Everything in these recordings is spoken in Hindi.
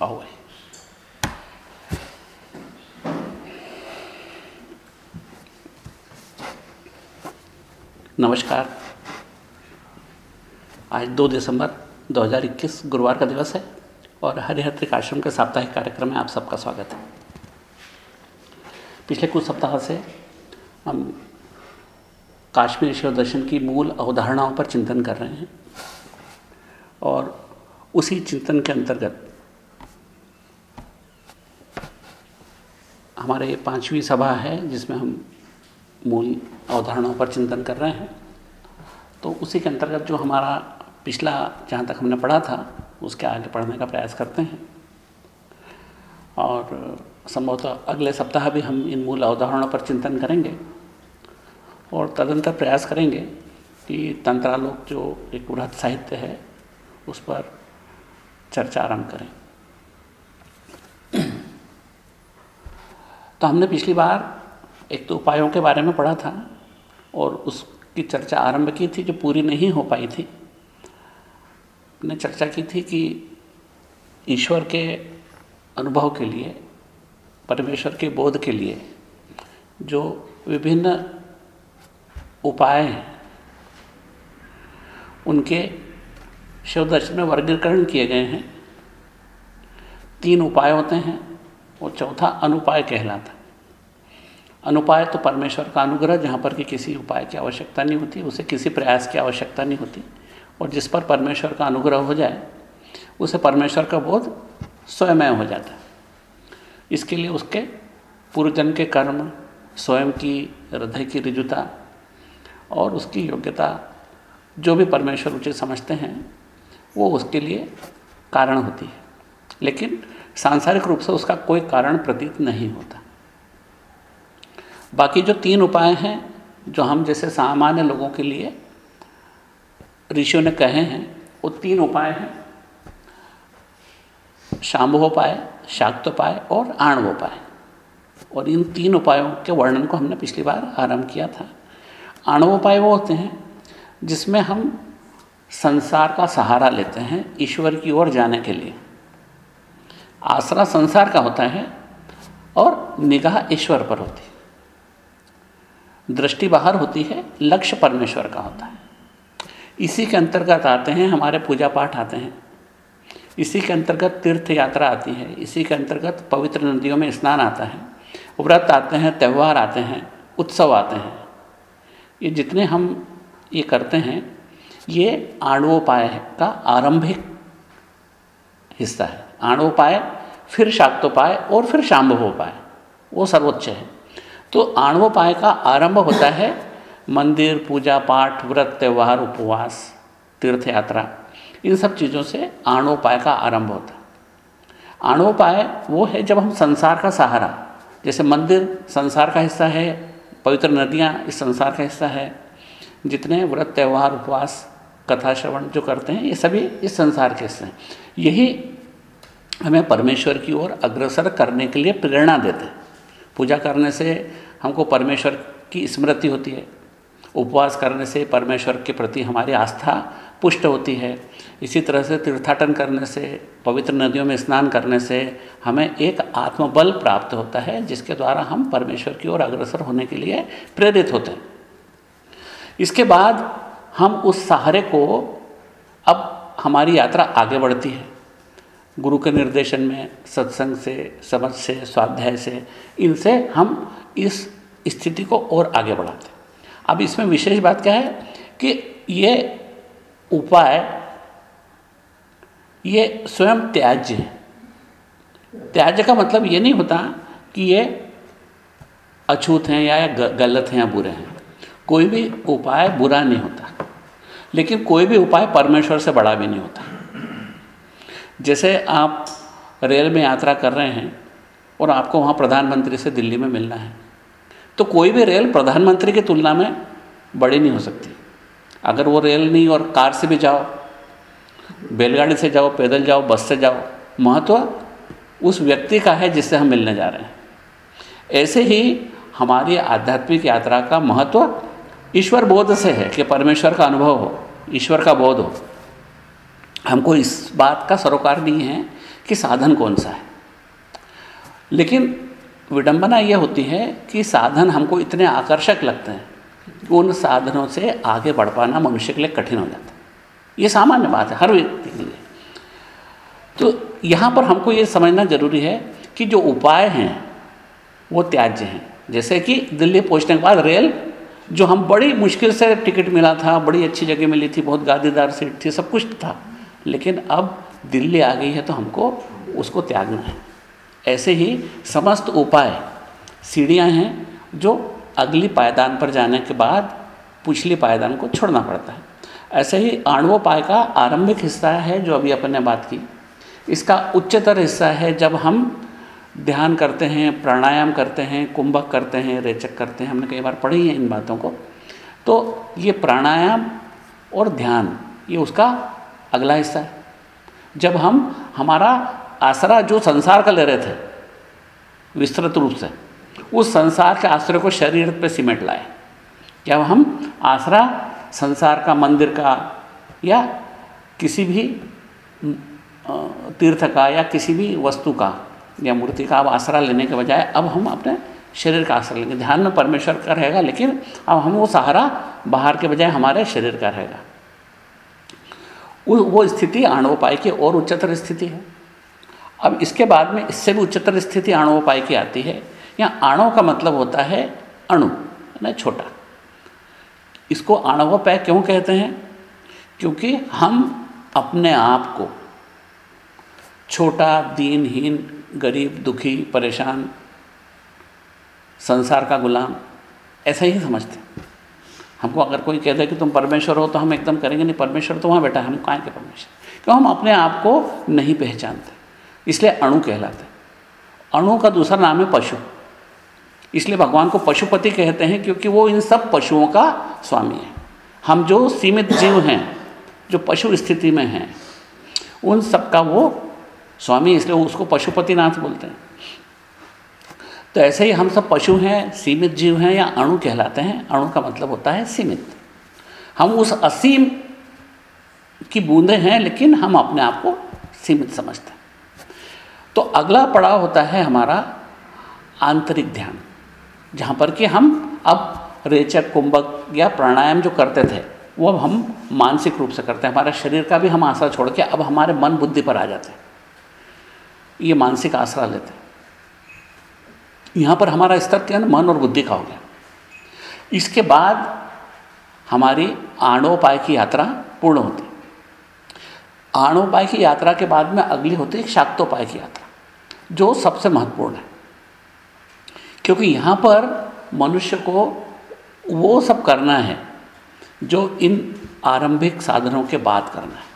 भाई नमस्कार। आज 2 दिसंबर 2021 गुरुवार का दिवस है और हरिहर आश्रम के साप्ताहिक कार्यक्रम में आप सबका स्वागत है। पिछले कुछ सप्ताह से हम काश्मीर शिव दर्शन की मूल अवधारणाओं पर चिंतन कर रहे हैं और उसी चिंतन के अंतर्गत हमारे पांचवी सभा है, जिसमें हम मूल अवधारणाओं पर चिंतन कर रहे हैं। तो उसी के अंतर्गत जो हमारा पिछला, जहाँ तक हमने पढ़ा था, उसके आगे पढ़ने का प्रयास करते हैं। और संभवतः अगले सप्ताह भी हम इन मूल अवधारणाओं पर चिंतन करेंगे और तदंतर प्रयास करेंगे कि तंत्रालोक जो एक बृहद साहित्य है, उस पर चर्चा आरंभ करें। तो हमने पिछली बार एक तो उपायों के बारे में पढ़ा था और उसकी चर्चा आरंभ की थी जो पूरी नहीं हो पाई थी। ने चर्चा की थी कि ईश्वर के अनुभव के लिए, परमेश्वर के बोध के लिए जो विभिन्न उपाय हैं, उनके शिव दर्शन में वर्गीकरण किए गए हैं। तीन उपाय होते हैं और चौथा अनुपाय कहलाता है। अनुपाय तो परमेश्वर का अनुग्रह, जहाँ पर कि किसी उपाय की आवश्यकता नहीं होती, उसे किसी प्रयास की आवश्यकता नहीं होती। और जिस पर परमेश्वर का अनुग्रह हो जाए, उसे परमेश्वर का बोध स्वयं हो जाता है। इसके लिए उसके पूर्वजन के कर्म, स्वयं की हृदय की रिजुता और उसकी योग्यता, जो भी परमेश्वर उचित समझते हैं, वो उसके लिए कारण होती है। लेकिन सांसारिक रूप से उसका कोई कारण प्रतीत नहीं होता। बाकी जो तीन उपाय हैं, जो हम जैसे सामान्य लोगों के लिए, ऋषियों ने कहे हैं, वो तीन उपाय हैं। शाम्भोपाय, शाक्तोपाय और आणवोपाय। और इन तीन उपायों के वर्णन को हमने पिछली बार आरंभ किया था। आणवोपाय वो होते हैं, जिसमें हम संसार का सहारा लेते हैं ईश्वर की ओर जाने के लिए। आसरा संसार का होता है और निगाह ईश्वर पर होती है। दृष्टि बाहर होती है, लक्ष्य परमेश्वर का होता है। इसी के अंतर्गत आते हैं, हमारे पूजा पाठ आते हैं। इसी के अंतर्गत तीर्थ यात्रा आती है, इसी के अंतर्गत पवित्र नदियों में स्नान आता है। व्रत आते हैं, त्यौहार आते हैं, उत्सव आते हैं। ये जितने हम ये करते हैं, ये आणवोपाय का आरंभिक हिस्सा है। आणवोपाय, फिर शाक्तोपाय और फिर शाम्भवोपाय, वो सर्वोच्च है। तो आणवोपाय का आरंभ होता है मंदिर, पूजा पाठ, व्रत, त्यौहार, उपवास, तीर्थ यात्रा। इन सब चीज़ों से आणोपाय का आरंभ होता। है आणोपाय वो है जब हम संसार का सहारा, जैसे मंदिर संसार का हिस्सा है, पवित्र नदियाँ इस संसार का हिस्सा है, जितने व्रत, त्यौहार, उपवास, कथा, श्रवण जो करते हैं, ये सभी इस संसार के हिस्से हैं। यही हमें परमेश्वर की ओर अग्रसर करने के लिए प्रेरणा देते हैं। पूजा करने से हमको परमेश्वर की स्मृति होती है। उपवास करने से परमेश्वर के प्रति हमारी आस्था पुष्ट होती है। इसी तरह से तीर्थाटन करने से, पवित्र नदियों में स्नान करने से हमें एक आत्मबल प्राप्त होता है, जिसके द्वारा हम परमेश्वर की ओर अग्रसर होने के लिए प्रेरित होते हैं। इसके बाद हम उस सहारे को, अब हमारी यात्रा आगे बढ़ती है। गुरु के निर्देशन में, सत्संग से, समझ से, स्वाध्याय से, इनसे हम इस स्थिति को और आगे बढ़ाते अब इसमें विशेष बात क्या है कि ये उपाय, ये स्वयं त्याज्य है। त्याज्य का मतलब ये नहीं होता कि ये अछूत हैं या गलत हैं या बुरे हैं। कोई भी उपाय बुरा नहीं होता। लेकिन कोई भी उपाय परमेश्वर से बड़ा भी नहीं होता। जैसे आप रेल में यात्रा कर रहे हैं और आपको वहाँ प्रधानमंत्री से दिल्ली में मिलना है तो कोई भी रेल प्रधानमंत्री की तुलना में बड़ी नहीं हो सकती। अगर वो रेल नहीं और कार से भी जाओ, बैलगाड़ी से जाओ, पैदल जाओ, बस से जाओ, महत्व उस व्यक्ति का है जिससे हम मिलने जा रहे हैं। ऐसे ही हमारी आध्यात्मिक यात्रा का महत्व ईश्वर बोध से है कि परमेश्वर का अनुभव हो, ईश्वर का बोध हो। हमको इस बात का सरोकार नहीं है कि साधन कौन सा है। लेकिन विडंबना यह होती है कि साधन हमको इतने आकर्षक लगते हैं कि उन साधनों से आगे बढ़ पाना मनुष्य के लिए कठिन हो जाता है। ये सामान्य बात है हर व्यक्ति के लिए। तो यहाँ पर हमको ये समझना ज़रूरी है कि जो उपाय हैं, वो त्याज्य हैं। जैसे कि दिल्ली पहुँचने के बाद रेल, जो हम बड़ी मुश्किल से टिकट मिला था, बड़ी अच्छी जगह मिली थी, बहुत गादीदार सीट थी, सब कुछ था। लेकिन अब दिल्ली आ गई है तो हमको उसको त्यागना है। ऐसे ही समस्त उपाय, सीढ़ियाँ हैं जो अगली पायदान पर जाने के बाद पिछली पायदान को छोड़ना पड़ता है। ऐसे ही आणवोपाय का आरंभिक हिस्सा है जो अभी अपन ने बात की। इसका उच्चतर हिस्सा है जब हम ध्यान करते हैं, प्राणायाम करते हैं, कुंभक करते हैं, रेचक करते हैं, हमने कई बार पढ़ी है इन बातों को। तो ये प्राणायाम और ध्यान, ये उसका अगला हिस्सा है। जब हम, हमारा आसरा जो संसार का ले रहे थे, विस्तृत रूप से, उस संसार के आश्रय को शरीर पर सिमेट लाए। जब हम आसरा संसार का, मंदिर का, या किसी भी तीर्थ का, या किसी भी वस्तु का, या मूर्ति का अब आसरा लेने के बजाय अब हम अपने शरीर का आसरा लेंगे। ध्यान में परमेश्वर का रहेगा, लेकिन अब हम वो सहारा बाहर के बजाय हमारे शरीर का रहेगा। वो स्थिति आणवोपाय की और उच्चतर स्थिति है। अब इसके बाद में इससे भी उच्चतर स्थिति आणवोपाय की आती है। यहाँ आणव का मतलब होता है अणु ना छोटा। इसको आणवोपाय क्यों कहते हैं? क्योंकि हम अपने आप को छोटा, दीनहीन, गरीब, दुखी, परेशान, संसार का गुलाम, ऐसा ही समझते हैं। हमको अगर कोई कहता है कि तुम परमेश्वर हो तो हम एकदम करेंगे, नहीं, परमेश्वर तो वहाँ बैठा है, हम कहाँ के परमेश्वर? क्यों? हम अपने आप को नहीं पहचानते। इसलिए अणु कहलाते अणु का दूसरा नाम है पशु। इसलिए भगवान को पशुपति कहते हैं क्योंकि वो इन सब पशुओं का स्वामी है। हम जो सीमित जीव हैं, जो पशु स्थिति में हैं, उन सब का वो स्वामी इसलिए उसको पशुपतिनाथ बोलते हैं। तो ऐसे ही हम सब पशु हैं, सीमित जीव हैं या अणु कहलाते हैं। अणु का मतलब होता है सीमित। हम उस असीम की बूंदे हैं, लेकिन हम अपने आप को सीमित समझते हैं। तो अगला पड़ाव होता है हमारा आंतरिक ध्यान, जहाँ पर कि हम अब रेचक, कुंभक या प्राणायाम जो करते थे, वो अब हम मानसिक रूप से करते हैं। हमारे शरीर का भी हम आसरा छोड़ के अब हमारे मन बुद्धि पर आ जाते हैं। ये मानसिक आसरा लेते हैं। यहाँ पर हमारा स्तर क्या मन और बुद्धि का हो गया। इसके बाद हमारी आणोपाय की यात्रा पूर्ण होती। आणोपाय की यात्रा के बाद में अगली होती है शाक्तोपाय की यात्रा। जो सबसे महत्वपूर्ण है। क्योंकि यहाँ पर मनुष्य को वो सब करना है जो इन आरंभिक साधनों के बाद करना है।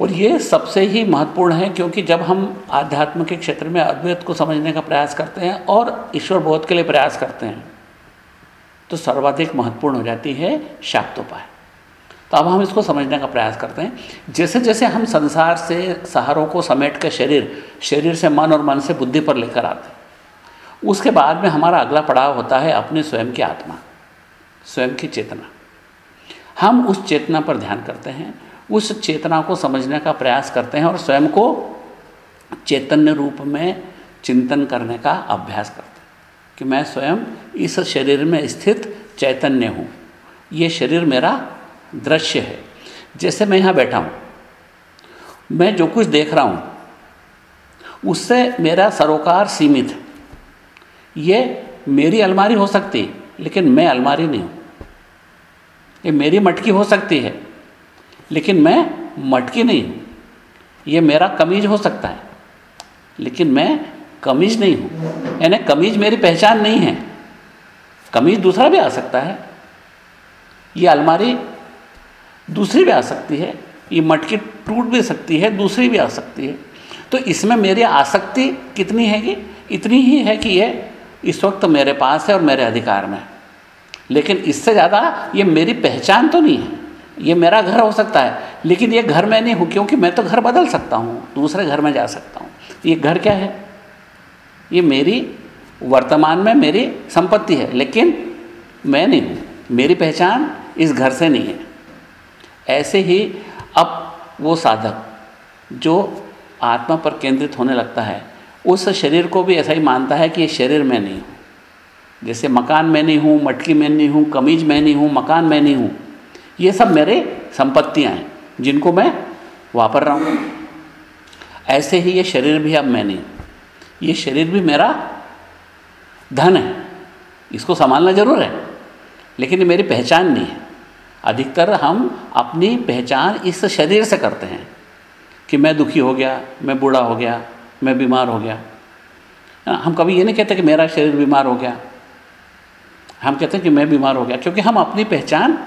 और ये सबसे ही महत्वपूर्ण है क्योंकि जब हम आध्यात्म के क्षेत्र में अद्वैत को समझने का प्रयास करते हैं और ईश्वर बोध के लिए प्रयास करते हैं तो सर्वाधिक महत्वपूर्ण हो जाती है शाक्तोपाय। तो अब हम इसको समझने का प्रयास करते हैं। जैसे जैसे हम संसार से, सहारों को समेट कर शरीर शरीर से मन और मन से बुद्धि पर लेकर आते हैं, उसके बाद में हमारा अगला पड़ाव होता है अपने स्वयं की आत्मा, स्वयं की चेतना। हम उस चेतना पर ध्यान करते हैं, उस चेतना को समझने का प्रयास करते हैं और स्वयं को चैतन्य रूप में चिंतन करने का अभ्यास करते हैं कि मैं स्वयं इस शरीर में स्थित चैतन्य हूँ। ये शरीर मेरा दृश्य है। जैसे मैं यहाँ बैठा हूँ, मैं जो कुछ देख रहा हूँ, उससे मेरा सरोकार सीमित है। ये मेरी अलमारी हो सकती है, लेकिन मैं अलमारी नहीं हूँ। ये मेरी मटकी हो सकती है, लेकिन मैं मटकी नहीं हूँ। ये मेरा कमीज हो सकता है, लेकिन मैं कमीज नहीं हूँ। यानी कमीज मेरी पहचान नहीं है। कमीज दूसरा भी आ सकता है। ये अलमारी दूसरी भी आ सकती है। ये मटकी टूट भी सकती है, दूसरी भी आ सकती है। तो इसमें मेरी आसक्ति कितनी है कि इतनी ही है कि ये इस वक्त मेरे पास है और मेरे अधिकार में है। लेकिन इससे ज़्यादा ये मेरी पहचान तो नहीं है। ये मेरा घर हो सकता है, लेकिन ये घर मैं नहीं हूँ, क्योंकि मैं तो घर बदल सकता हूँ, दूसरे घर में जा सकता हूँ। ये घर क्या है? ये मेरी वर्तमान में मेरी संपत्ति है, लेकिन मैं नहीं हूँ। मेरी पहचान इस घर से नहीं है। ऐसे ही अब वो साधक जो आत्मा पर केंद्रित होने लगता है, उस शरीर को भी ऐसा ही मानता है कि ये शरीर में नहीं हूँ। जैसे मकान में नहीं हूँ, मटकी में नहीं हूँ, कमीज मैं नहीं हूँ, मकान में नहीं हूँ, ये सब मेरे संपत्तियाँ हैं, जिनको मैं वापर रहा हूँ। ऐसे ही ये शरीर भी अब मैं नहीं ये शरीर भी मेरा धन है, इसको संभालना ज़रूर है, लेकिन ये मेरी पहचान नहीं है। अधिकतर हम अपनी पहचान इस शरीर से करते हैं कि मैं दुखी हो गया, मैं बूढ़ा हो गया, मैं बीमार हो गया। हम कभी ये नहीं कहते कि मेरा शरीर बीमार हो गया। हम कहते हैं कि मैं बीमार हो गया, क्योंकि हम अपनी पहचान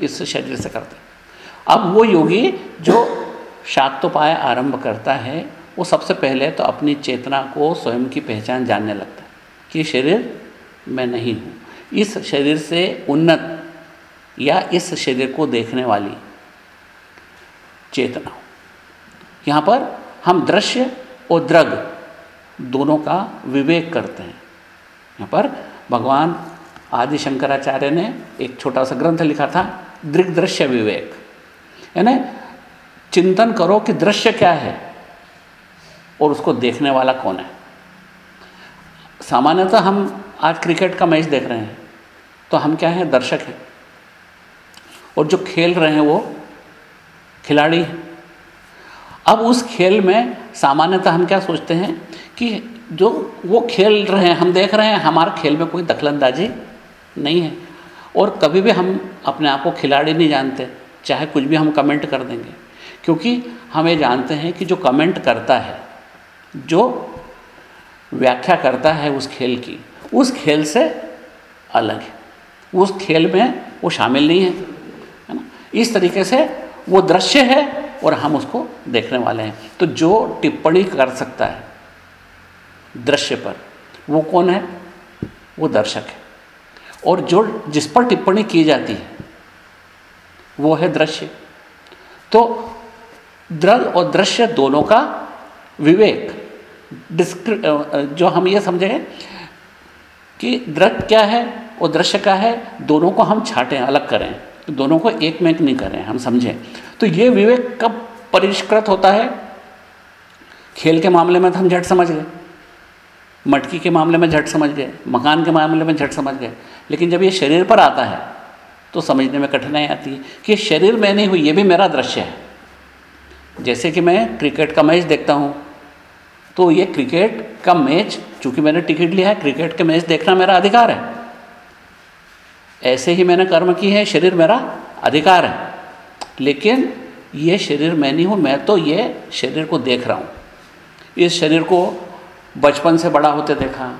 इस शरीर से करते हैं। अब वो योगी जो शाक्तोपाय आरंभ करता है, वो सबसे पहले तो अपनी चेतना को स्वयं की पहचान जानने लगता है कि शरीर मैं नहीं हूँ। इस शरीर से उन्नत या इस शरीर को देखने वाली चेतना यहाँ पर हम दृश्य और द्रग दोनों का विवेक करते हैं। यहाँ पर भगवान आदि शंकराचार्य ने एक छोटा सा ग्रंथ लिखा था, दृग दृश्य विवेक। यानी चिंतन करो कि दृश्य क्या है और उसको देखने वाला कौन है। सामान्यतः हम आज क्रिकेट का मैच देख रहे हैं तो हम क्या हैं? दर्शक हैं। और जो खेल रहे हैं वो खिलाड़ी अब उस खेल में सामान्यतः हम क्या सोचते हैं कि जो वो खेल रहे हैं, हम देख रहे हैं, हमारे खेल में कोई दखलंदाजी नहीं है। और कभी भी हम अपने आप को खिलाड़ी नहीं जानते, चाहे कुछ भी हम कमेंट कर देंगे। क्योंकि हम ये जानते हैं कि जो कमेंट करता है, जो व्याख्या करता है उस खेल की, उस खेल से अलग है। उस खेल में वो शामिल नहीं है। इस तरीके से वो दृश्य है और हम उसको देखने वाले हैं। तो जो टिप्पणी कर सकता है दृश्य पर, वो कौन है? वो दर्शक है। और जो जिस पर टिप्पणी की जाती है, वो है दृश्य। तो द्रग और दृश्य दोनों का विवेक जो हम ये समझें कि दृग क्या है और दृश्य क्या है, दोनों को हम छाटें, अलग करें। दोनों को एक में एक नहीं करें, हम समझें। तो ये विवेक कब परिष्कृत होता है? खेल के मामले में तो हम झट समझ गए। मटकी के मामले में झट समझ गए। मकान के मामले में झट समझ गए। लेकिन जब ये शरीर पर आता है तो समझने में कठिनाई आती है कि शरीर में नहीं हुई, ये भी मेरा दृश्य है। जैसे कि मैं क्रिकेट का मैच देखता हूँ तो ये क्रिकेट का मैच, चूँकि मैंने टिकट लिया है, क्रिकेट के मैच देखना मेरा अधिकार है। ऐसे ही मैंने कर्म की है, शरीर मेरा अधिकार है। लेकिन ये शरीर मैं नहीं हूँ, मैं तो ये शरीर को देख रहा हूँ। इस शरीर को बचपन से बड़ा होते देखा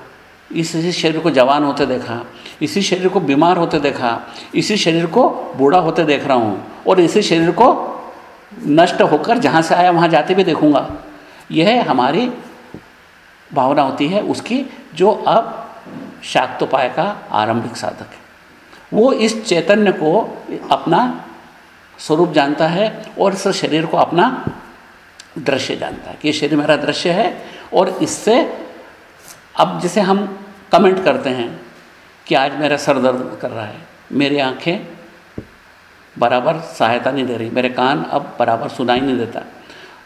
इसी शरीर को जवान होते देखा, इसी शरीर को बीमार होते देखा, इसी शरीर को बूढ़ा होते देख रहा हूँ और इसी शरीर को नष्ट होकर जहाँ से आया वहाँ जाते भी देखूँगा। यह हमारी भावना होती है, उसकी जो अब शाक्तोपाय का आरंभिक साधक है। वो इस चैतन्य को अपना स्वरूप जानता है और इस शरीर को अपना दृश्य जानता है कि शरीर मेरा दृश्य है और इससे अब जैसे हम कमेंट करते हैं कि आज मेरा सर दर्द कर रहा है, मेरी आँखें बराबर सहायता नहीं दे रही, मेरे कान अब बराबर सुनाई नहीं देता।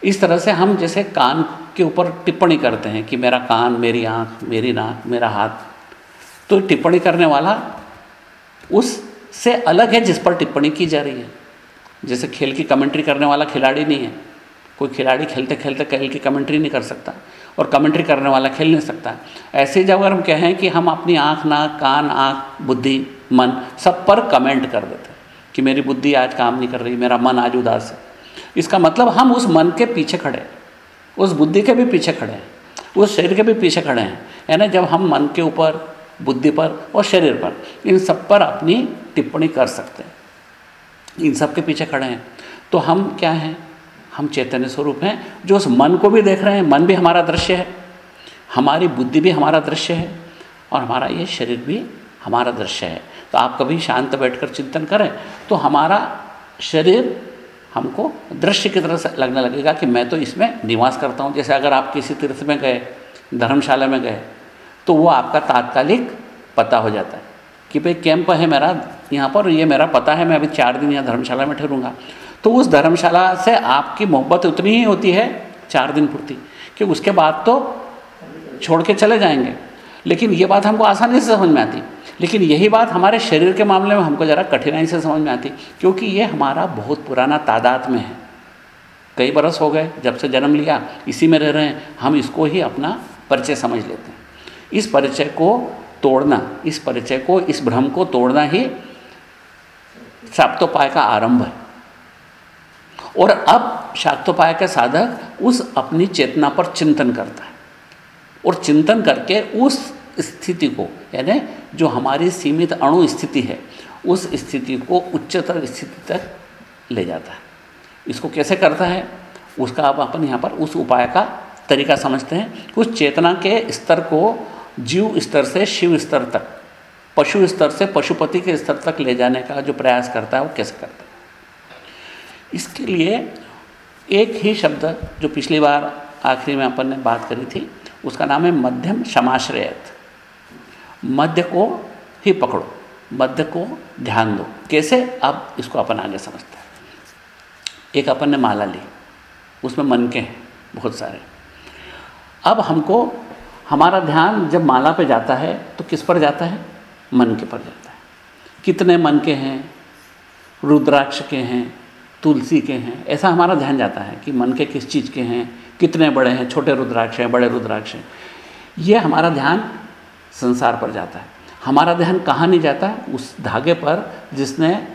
इस तरह से हम जैसे कान के ऊपर टिप्पणी करते हैं कि मेरा कान, मेरी आँख, मेरी नाक, मेरा हाथ तो टिप्पणी करने वाला उससे अलग है जिस पर टिप्पणी की जा रही है। जैसे खेल की कमेंट्री करने वाला खिलाड़ी नहीं है। कोई खिलाड़ी खेलते खेलते खेल की कमेंट्री नहीं कर सकता और कमेंट्री करने वाला खेल नहीं सकता। ऐसे जब अगर हम कहें कि हम अपनी आँख, नाक, कान, आँख, बुद्धि, मन सब पर कमेंट कर देते हैं कि मेरी बुद्धि आज काम नहीं कर रही, मेरा मन आज उदास है। इसका मतलब हम उस मन के पीछे खड़े हैं। उस बुद्धि के भी पीछे खड़े हैं। उस शरीर के भी पीछे खड़े हैं। यानी जब हम मन के ऊपर बुद्धि पर और शरीर पर। इन सब पर अपनी टिप्पणी कर सकते हैं। इन सब के पीछे खड़े हैं। तो हम क्या हैं? हम चैतन्य स्वरूप हैं, जो उस मन को भी देख रहे हैं। मन भी हमारा दृश्य है। हमारी बुद्धि भी हमारा दृश्य है। और हमारा ये शरीर भी हमारा दृश्य है। तो आप कभी शांत बैठकर चिंतन करें तो हमारा शरीर हमको दृश्य की तरह लगने लगेगा कि मैं तो इसमें निवास करता हूँ। जैसे अगर आप किसी तीर्थ में गए, धर्मशाला में गए तो वो आपका तात्कालिक पता हो जाता है कि भाई कैंप है मेरा यहाँ पर, ये मेरा पता है, मैं अभी चार दिन यहाँ धर्मशाला में ठहरूँगा। तो उस धर्मशाला से आपकी मोहब्बत उतनी ही होती है चार दिन पूर्ति कि उसके बाद तो छोड़ के चले जाएँगे। लेकिन ये बात हमको आसानी से समझ में आती। लेकिन यही बात हमारे शरीर के मामले में हमको ज़रा कठिनाई से समझ में आती, क्योंकि ये हमारा बहुत पुराना तादाद में है। कई बरस हो गए, जब से जन्म लिया, इसी में रह रहे हैं, हम इसको ही अपना परिचय समझ लेते हैं। इस परिचय को तोड़ना, इस परिचय को, इस भ्रम को तोड़ना ही शाक्तोपाय का आरंभ है। और अब शाक्तोपाय का साधक उस अपनी चेतना पर चिंतन करता है। और चिंतन करके उस स्थिति को, यानी जो हमारी सीमित अणु स्थिति है, उस स्थिति को उच्चतर स्थिति तक ले जाता है। इसको कैसे करता है? उसका अब अपन यहाँ पर उस उपाय का तरीका समझते हैं। उस चेतना के स्तर को जीव स्तर से शिव स्तर तक, पशु स्तर से पशुपति के स्तर तक ले जाने का जो प्रयास करता है, वो कैसे करता है? इसके लिए एक ही शब्द जो पिछली बार आखिरी में अपन ने बात करी थी, उसका नाम है मध्यम क्षमाश्रयत मध्य को ही पकड़ो, मध्य को ध्यान दो। कैसे? अब इसको अपन आगे समझते हैं। एक अपन ने माला ली, उसमें मन के हैं, बहुत सारे। अब हमको हमारा ध्यान जब माला पे जाता है तो किस पर जाता है? मन के पर जाता है। कितने मन के हैं? रुद्राक्ष के हैं? तुलसी के हैं? ऐसा हमारा ध्यान जाता है कि मन के किस चीज़ के हैं? कितने बड़े हैं? छोटे रुद्राक्ष हैं, बड़े रुद्राक्ष हैं। ये हमारा ध्यान संसार पर जाता है। हमारा ध्यान कहाँ नहीं जाता? उस धागे पर जिसने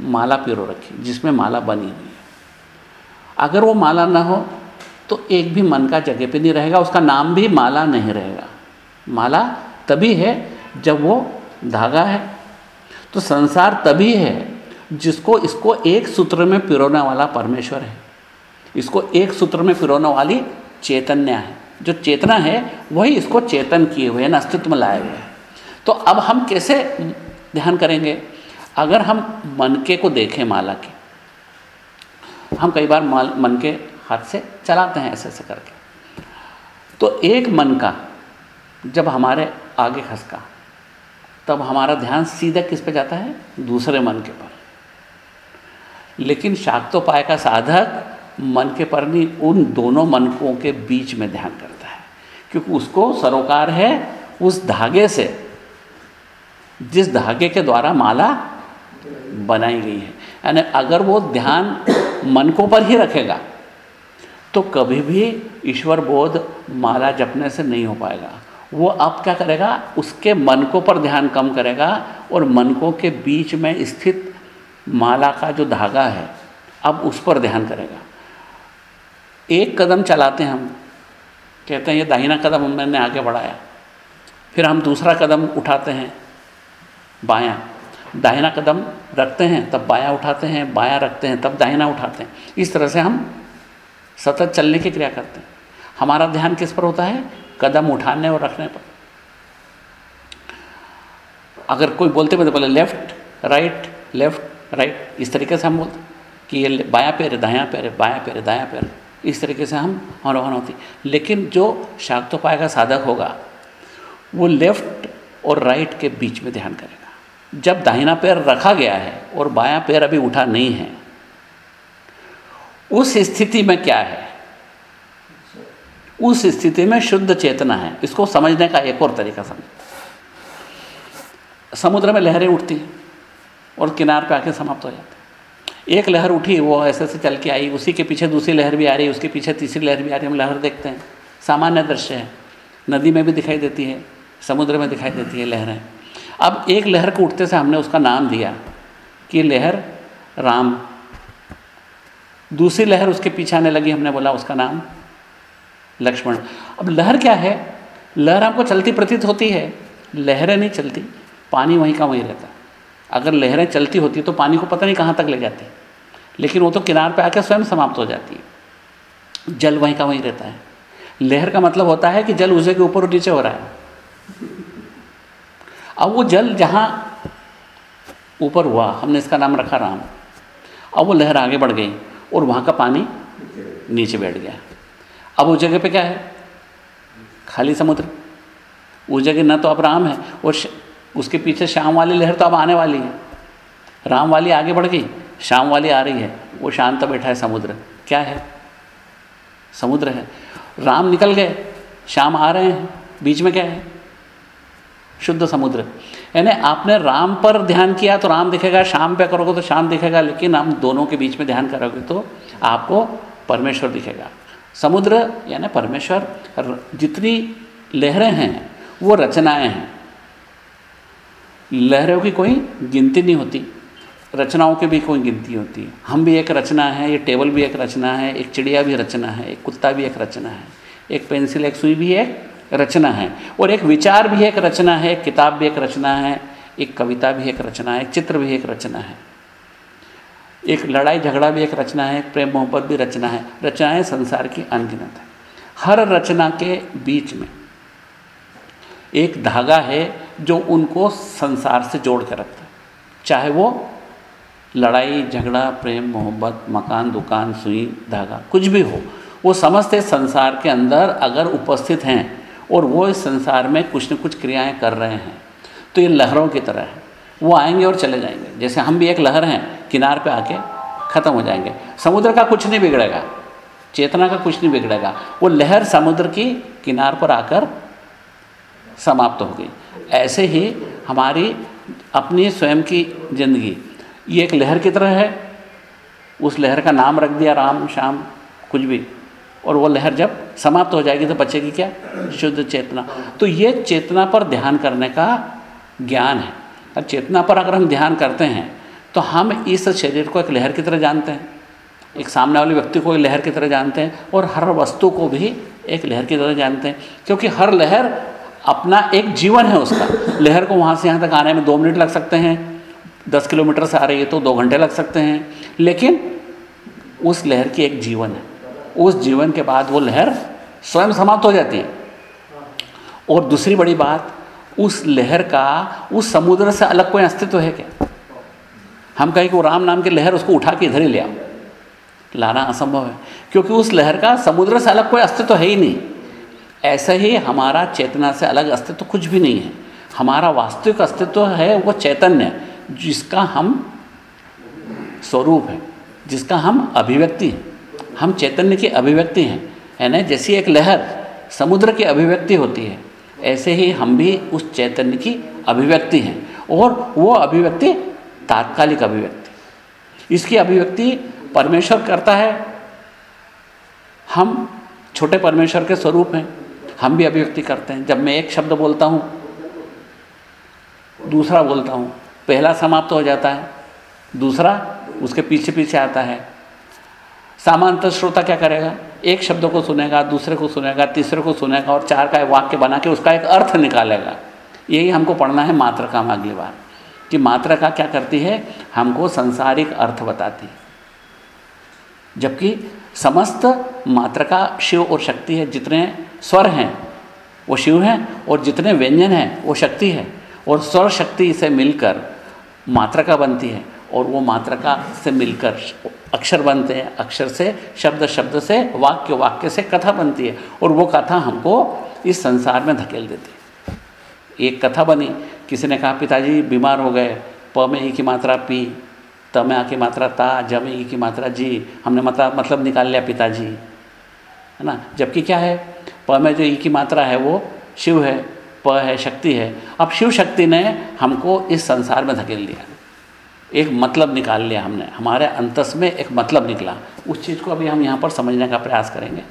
माला पिरो रखी, जिसमें माला बनी हुई है। अगर वो माला ना हो तो एक भी मन का जगह पे नहीं रहेगा, उसका नाम भी माला नहीं रहेगा। माला तभी है जब वो धागा है। तो संसार तभी है जिसको, इसको एक सूत्र में पिरोने वाला परमेश्वर है। इसको एक सूत्र में पिरोने वाली चैतन्य है। जो चेतना है, वही इसको चेतन किए हुए है अस्तित्व में लाए हुए हैं। तो अब हम कैसे ध्यान करेंगे? अगर हम मन के को देखें माला के, हम कई बार मन के हाथ से चलाते हैं ऐसे ऐसे करके। तो एक मन का, जब हमारे आगे खसका, तब हमारा ध्यान सीधा किस पे जाता है? दूसरे मन के पर। लेकिन शाक्तोपाय का साधक मन के पर नहीं, उन दोनों मनकों के बीच में ध्यान करता है। क्योंकि उसको सरोकार है उस धागे से, जिस धागे के द्वारा माला बनाई गई है। यानी अगर वो ध्यान मनकों पर ही रखेगा तो कभी भी ईश्वर बोध माला जपने से नहीं हो पाएगा। वो अब क्या करेगा? उसके मनकों पर ध्यान कम करेगा और मनकों के बीच में स्थित माला का जो धागा है, अब उस पर ध्यान करेगा। एक कदम चलाते हैं हम। कहते हैं, ये दाहिना कदम मैंने आगे बढ़ाया। फिर हम दूसरा कदम उठाते हैं, बायां। दाहिना कदम रखते हैं, तब बायां उठाते हैं, बायां रखते हैं, तब दाहिना उठाते हैं। इस तरह से हम सतत चलने की क्रिया करते हैं। हमारा ध्यान किस पर होता है? कदम उठाने और रखने पर। अगर कोई बोलते बोलते बोले लेफ़्ट राइट लेफ़्ट राइट इस तरीके से हम बोलते कि ये बायां पैर है दायां पैर, बायां पैर है दायां पैर, इस तरीके से हम अवरोहन होती लेकिन जो शाक्तोपाय का साधक होगा, वो लेफ़्ट और राइट के बीच में ध्यान करेगा। जब दाहिना पैर रखा गया है और बायां पैर अभी उठा नहीं है उस स्थिति में क्या है? उस स्थिति में शुद्ध चेतना है। इसको समझने का एक और तरीका समझ। समुद्र में लहरें उठती हैं और किनार पे आके समाप्त हो जाती एक लहर उठी, वो ऐसे ऐसे चल के आई, उसी के पीछे दूसरी लहर भी आ रही है, उसके पीछे तीसरी लहर भी आ रही है। हम लहर देखते हैं। सामान्य दृश्य है। नदी में भी दिखाई देती है, समुद्र में दिखाई देती है लहरें। अब एक लहर को उठते से हमने उसका नाम दिया कि लहर राम। दूसरी लहर उसके पीछे आने लगी, हमने बोला उसका नाम लक्ष्मण। अब लहर क्या है? लहर हमको चलती प्रतीत होती है। लहरें नहीं चलती, पानी वहीं का वहीं रहता। अगर लहरें चलती होती तो पानी को पता नहीं कहाँ तक ले जाती। लेकिन वो तो किनार पे आकर स्वयं समाप्त हो जाती है। जल वहीं का वहीं रहता है। लहर का मतलब होता है कि जल उसे के ऊपर नीचे हो रहा है। अब वो जल जहाँ ऊपर हुआ, हमने इसका नाम रखा राम। अब वो लहर आगे बढ़ गई। और वहाँ का पानी नीचे बैठ गया। अब उस जगह पे क्या है? खाली समुद्र। उस जगह ना तो अब राम है, और उसके पीछे शाम वाली लहर तो अब आने वाली है। राम वाली आगे बढ़ गई, शाम वाली आ रही है, वो शांत बैठा है समुद्र। क्या है? समुद्र है। राम निकल गए, शाम आ रहे हैं। बीच में क्या है? शुद्ध समुद्र। यानी आपने राम पर ध्यान किया तो राम दिखेगा, शाम पे करोगे तो शाम दिखेगा, लेकिन हम दोनों के बीच में ध्यान करोगे तो आपको परमेश्वर दिखेगा। समुद्र, यानी परमेश्वर जितनी लहरें हैं, वो रचनाएँ हैं। लहरों की कोई गिनती नहीं होती, रचनाओं की भी कोई गिनती होती। है हम भी एक रचना है ये टेबल भी एक रचना है, एक चिड़िया भी रचना है, एक कुत्ता भी एक रचना है, एक पेंसिल, एक सुई भी एक रचना है। और एक विचार भी एक रचना है, किताब भी एक रचना है, एक कविता भी एक रचना है चित्र भी एक रचना है। एक लड़ाई झगड़ा भी एक रचना है प्रेम मोहब्बत भी रचना है। रचनाएँ संसार की अनगिनत है। हर रचना के बीच में एक धागा है जो उनको संसार से जोड़ कर रखता है। चाहे वो लड़ाई, झगड़ा, प्रेम, मोहब्बत, मकान, दुकान, सुई, धागा, कुछ भी हो, वो समझते संसार के अंदर अगर उपस्थित हैं और वो इस संसार में कुछ न कुछ क्रियाएँ कर रहे हैं। तो ये लहरों की तरह है। वो आएँगे और चले जाएँगे। जैसे हम भी एक लहर हैं, किनार पे आके ख़त्म हो जाएँगे। समुद्र का कुछ नहीं बिगड़ेगा। चेतना का कुछ नहीं बिगड़ेगा। वो लहर समुद्र की किनार पर आकर समाप्त हो गई। ऐसे ही हमारी अपनी स्वयं की ज़िंदगी। ये एक लहर की तरह है। उस लहर का नाम रख दिया राम, श्याम, कुछ भी। और वो लहर जब समाप्त हो जाएगी तो बचेगी क्या? शुद्ध चेतना। तो ये चेतना पर ध्यान करने का ज्ञान है। और चेतना पर अगर हम ध्यान करते हैं तो हम इस शरीर को एक लहर की तरह जानते हैं। एक सामने वाले व्यक्ति को एक लहर की तरह जानते हैं और हर वस्तु को भी एक लहर की तरह जानते हैं। क्योंकि हर लहर अपना एक जीवन है उसका। लहर को वहाँ से यहाँ तक आने में दो मिनट लग सकते हैं, दस किलोमीटर से आ रही है तो दो घंटे लग सकते हैं। लेकिन उस लहर की एक जीवन है। उस जीवन के बाद वो लहर स्वयं समाप्त हो जाती है। और दूसरी बड़ी बात, उस लहर का, उस समुद्र से अलग कोई अस्तित्व है क्या? हम कहें कि वो राम नाम की लहर उसको उठा के इधर ही ले आओ। लाना असंभव है। क्योंकि उस लहर का समुद्र से अलग कोई अस्तित्व है ही नहीं। ऐसे ही हमारा चेतना से अलग अस्तित्व कुछ भी नहीं है। हमारा वास्तविक अस्तित्व है, वो चैतन्य जिसका हम स्वरूप है, जिसका हम अभिव्यक्ति हैं। हम चैतन्य की अभिव्यक्ति हैं, है ना? जैसी एक लहर समुद्र की अभिव्यक्ति होती है, ऐसे ही हम भी उस चैतन्य की अभिव्यक्ति हैं। और वो अभिव्यक्ति तात्कालिक अभिव्यक्ति। इसकी अभिव्यक्ति परमेश्वर करता है। हम छोटे परमेश्वर के स्वरूप हैं, हम भी अभिव्यक्ति करते हैं। जब मैं एक शब्द बोलता हूँ, दूसरा बोलता हूँ, पहला समाप्त हो जाता है, दूसरा उसके पीछे पीछे आता है। सामान्यतः श्रोता क्या करेगा? एक शब्द को सुनेगा, दूसरे को सुनेगा, तीसरे को सुनेगा और चार का वाक्य बना के उसका एक अर्थ निकालेगा। यही हमको पढ़ना है मात्र का अगली बार। कि मात्रा का क्या करती है? हमको संसारिक अर्थ बताती है। जबकि समस्त मात्रा का शिव और शक्ति है, जितने स्वर हैं, वो शिव हैं और जितने व्यंजन हैं, वो शक्ति है। और स्वर शक्ति से मिलकर मात्रा का बनती है। और वो मात्रा का से मिलकर अक्षर बनते हैं, अक्षर से, शब्द शब्द से, वाक्य वाक्य से कथा बनती है। और वो कथा हमको इस संसार में धकेल देती है। एक कथा बनी, किसी ने कहा, पिताजी, बीमार हो गए, प में ई की मात्रा पी, त में आ की मात्रा ता, ज में ई की मात्रा जी, हमने मतलब मतलब निकाल लिया पिताजी। है ना? जबकि क्या है, प में जो ई की मात्रा है, वो शिव है, प है, शक्ति है। अब शिव शक्ति ने हमको इस संसार में धकेल दिया। एक मतलब निकाल लिया हमने। हमारे अंतस में एक मतलब निकला। उस चीज़ को अभी हम यहाँ पर समझने का प्रयास करेंगे।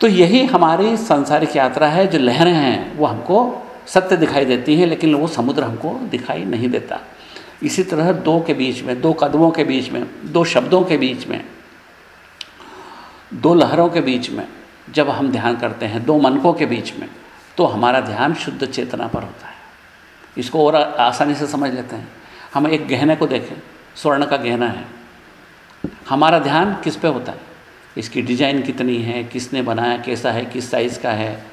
तो यही हमारी सांसारिक यात्रा है, जो लहरें हैं, वो हमको सत्य दिखाई देती हैं, लेकिन वो समुद्र हमको दिखाई नहीं देता। इसी तरह दो के बीच में, दो कदमों के बीच में, दो शब्दों के बीच में, दो लहरों के बीच में, जब हम ध्यान करते हैं, दो मनकों के बीच में तो हमारा ध्यान शुद्ध चेतना पर होता है। इसको और आसानी से समझ लेते हैं। हम एक गहने को देखें, स्वर्ण का गहना है। हमारा ध्यान किस पे होता है? इसकी डिज़ाइन कितनी है, किसने बनाया, कैसा है, किस साइज़ का है,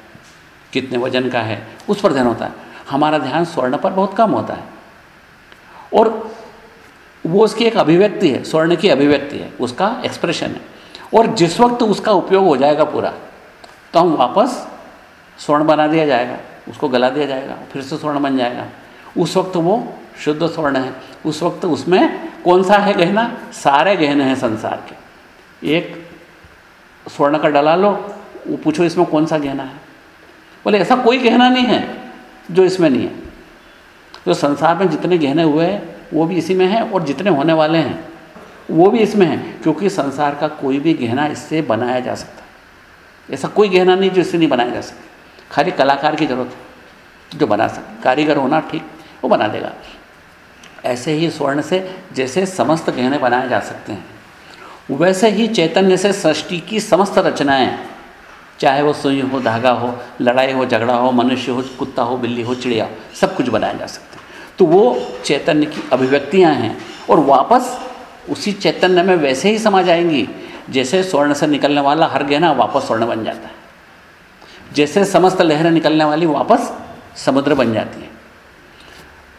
कितने वज़न का है, उस पर ध्यान होता है। हमारा ध्यान स्वर्ण पर बहुत कम होता है। और वो उसकी एक अभिव्यक्ति है, स्वर्ण की अभिव्यक्ति है, उसका एक्सप्रेशन है। और जिस वक्त उसका उपयोग हो जाएगा पूरा तो हम वापस स्वर्ण बना दिया जाएगा, उसको गला दिया जाएगा, फिर से स्वर्ण बन जाएगा। उस वक्त वो शुद्ध स्वर्ण है। उस वक्त उसमें कौन सा है गहना? सारे गहने हैं संसार के। एक स्वर्ण का डला लो, वो पूछो इसमें कौन सा गहना है? बोले, ऐसा कोई गहना नहीं है जो इसमें नहीं है। जो संसार में जितने गहने हुए हैं, वो भी इसी में है और जितने होने वाले हैं, वो भी इसमें है, क्योंकि संसार का कोई भी गहना इससे बनाया जा सकता है। ऐसा कोई गहना नहीं जो इससे नहीं बनाया जा सकता खाली कलाकार की ज़रूरत है जो बना सके। कारीगर होना ठीक, वो बना देगा। ऐसे ही स्वर्ण से जैसे समस्त गहने बनाए जा सकते हैं। वैसे ही चैतन्य से सृष्टि की समस्त रचनाएँ, चाहे वो सुई हो, धागा हो, लड़ाई हो, झगड़ा हो, मनुष्य हो, कुत्ता हो, बिल्ली हो, चिड़िया सब कुछ बनाया जा सकते हैं। तो वो चैतन्य की अभिव्यक्तियाँ हैं और वापस उसी चैतन्य में वैसे ही समा जाएँगी, जैसे स्वर्ण से निकलने वाला हर गहना वापस स्वर्ण बन जाता है। जैसे समस्त लहरें निकलने वाली वापस समुद्र बन जाती है।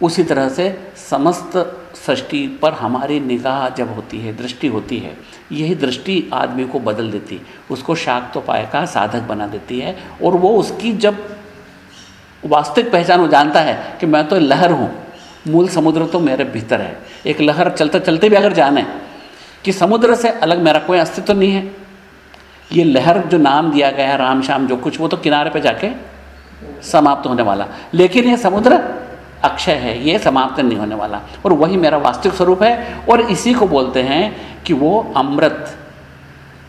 उसी तरह से समस्त सृष्टि पर हमारी निगाह जब होती है, दृष्टि होती है, यही दृष्टि आदमी को बदल देती उसको शाक तो पाए का साधक बना देती है और वो उसकी जब वास्तविक पहचान वो जानता है कि मैं तो लहर हूँ, मूल समुद्र तो मेरे भीतर है। एक लहर चलते चलते भी अगर जाने कि समुद्र से अलग मेरा कोई अस्तित्व तो नहीं है। ये लहर जो नाम दिया गया है राम श्याम जो कुछ, वो तो किनारे पे जाके समाप्त होने वाला। लेकिन ये समुद्र अक्षय है, ये समाप्त नहीं होने वाला। और वही मेरा वास्तविक स्वरूप है, और इसी को बोलते हैं कि वो अमृत,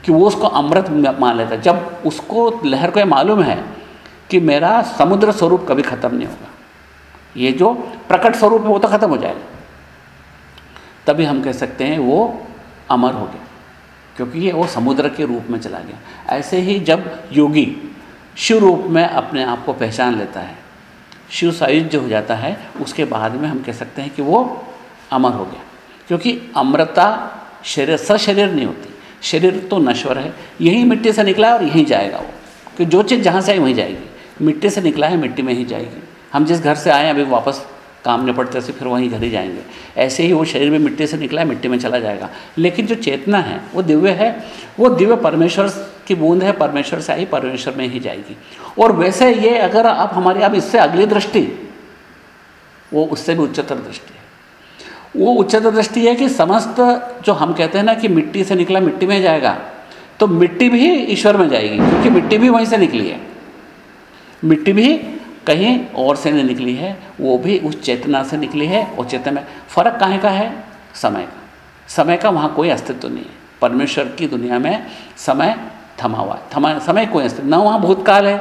कि वो उसको अमृत मान लेता है। जब उसको लहर को मालूम है कि मेरा समुद्र स्वरूप कभी खत्म नहीं होगा, ये जो प्रकट स्वरूप है, वो तो खत्म हो जाएगा। तभी हम कह सकते हैं वो अमर हो गया, क्योंकि ये वो समुद्र के रूप में चला गया। ऐसे ही जब योगी शिव रूप में अपने आप को पहचान लेता है शिव सायुज्य हो जाता है, उसके बाद में हम कह सकते हैं कि वो अमर हो गया। क्योंकि अमृता शरीर, सशरीर नहीं होती। शरीर तो नश्वर है। यही मिट्टी से निकला है और यहीं जाएगा वो। कि जो चीज़ जहाँ से आई वहीं जाएगी। मिट्टी से निकला है, मिट्टी में ही जाएगी। हम जिस घर से आए अभी वापस काम निपटते से फिर वहीं घर ही जाएँगे। ऐसे ही वो शरीर में मिट्टी से निकला है, मिट्टी में चला जाएगा। लेकिन जो चेतना है, वो दिव्य है। वो दिव्य परमेश्वर की बूंद है, परमेश्वर से आई, परमेश्वर में ही जाएगी। और वैसे ये अगर आप हमारी, अब इससे अगली दृष्टि, वो उससे भी उच्चतर दृष्टि है। वो उच्चतर दृष्टि है कि समस्त जो हम कहते हैं ना कि मिट्टी से निकला, मिट्टी में जाएगा तो मिट्टी भी ईश्वर में जाएगी, क्योंकि मिट्टी भी वहीं से निकली है। मिट्टी भी कहीं और से नहीं निकली है, वो भी उस चेतना से निकली है, और चेतना में फ़र्क कहाँ का है? समय का। समय का वहाँ कोई अस्तित्व नहीं है। परमेश्वर की दुनिया में समय थमा हुआ है थमा, समय कोई अस्तित्व न वहाँ भूतकाल है,